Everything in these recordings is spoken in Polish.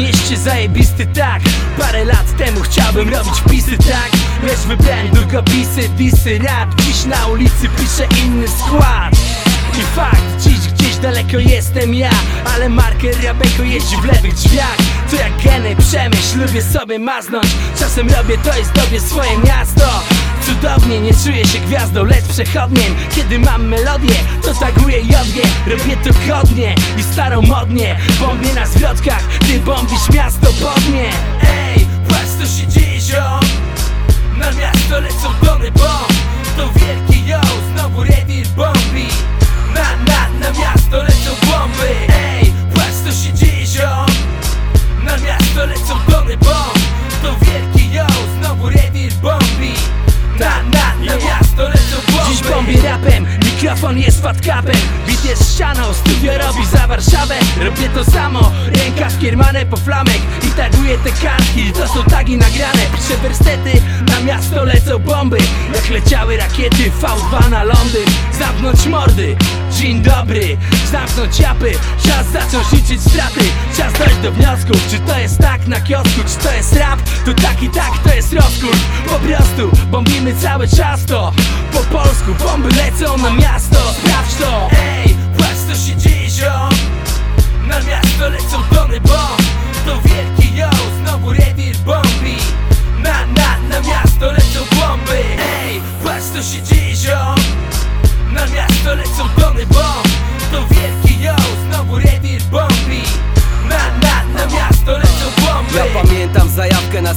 się zajebisty tak. Parę lat temu chciałbym robić wpisy tak. Lecz wybrałem tylko pisy, disy, rap Dziś na ulicy piszę inny skład. I fakt, dziś gdzieś daleko jestem ja. Ale marker Rabeko jeździ w lewych drzwiach. To jak geny, przemyśl, lubię sobie maznąć. Czasem robię to i zdobię swoje miasto. Cudownie, nie czuję się gwiazdą, lecz przechodniem Kiedy mam melodię, jodnie Robię to godnie i starą modnie Bombię na zwrotkach, ty bombisz miasto pod mnie. Ej, patrz co się dzieje ziom. Na miasto lecą tony bomb To wielki yo, znowu rewir bombi. Na, na, na miasto lecą bomby. Ej, patrz co się dzieje ziom mikrofon jest fatkapem Bit jest ścianą, studio robi za Warszawę. Robię to samo, ręka skiermane po flamek I taguję te kartki, to są tagi nagrane. Piszę werstety, na miasto lecą bomby Jak leciały rakiety V2 na Londyn Zamknąć mordy, dzień dobry Zamknąć japy, czas zacząć liczyć straty. Czas dojść do wniosków, czy to jest tak na kiosku Czy to jest rap, to tak i tak to jest rozkurs Po prostu bombimy cały czas to Po polsku bomby lecą na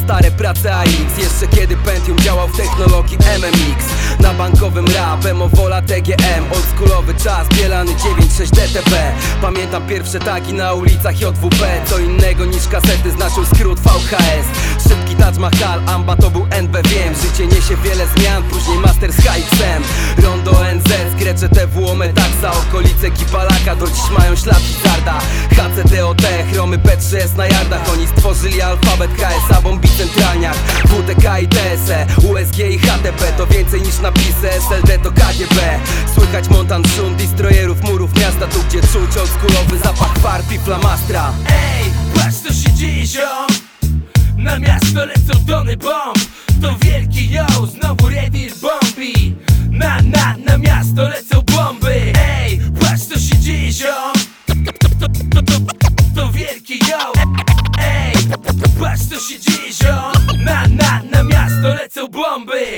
stare prace AX Jeszcze kiedy Pentium działał w technologii MMX Na bankowym rap, Emowola TGM Oldschoolowy czas, bielany 9.6 DTP Pamiętam pierwsze tagi na ulicach JWP Co innego niż kasety znaczył skrót VHS Szybki Taj Mahal, Amba to był NB Wiem, życie niesie wiele zmian Później Master chromy P3S na yardach Oni stworzyli alfabet KSA, bombi centralniach WTK i TSE, USG i HTP To więcej niż napisy, SLD to KGB Słychać montan szum, destroyerów, murów miasta Tu gdzie czuć oldschoolowy zapach farb i flamastra. Ej, patrz co się dzieje ziom. Na miasto lecą tony bomb. To wielki yo, znowu rewir bombi. Na, na, na miasto lecą ziom. Na, na, na miasto lecą bomby